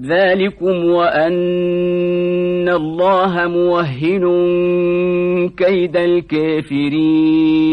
ذلكم وأن الله موهن كيد الكافرين.